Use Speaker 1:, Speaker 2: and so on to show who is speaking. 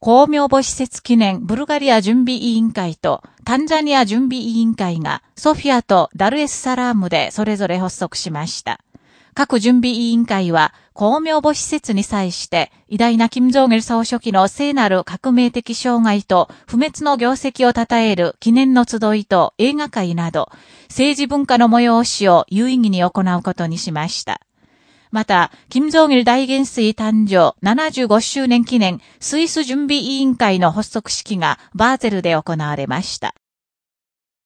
Speaker 1: 公明母施設記念ブルガリア準備委員会とタンザニア準備委員会がソフィアとダルエスサラームでそれぞれ発足しました。各準備委員会は、公明母施設に際して、偉大な金正義総書記の聖なる革命的障害と不滅の業績を称える記念の集いと映画会など、政治文化の催しを有意義に行うことにしました。また、金正義大元帥誕生75周年記念スイス準備委員会の発足式がバーゼルで行われました。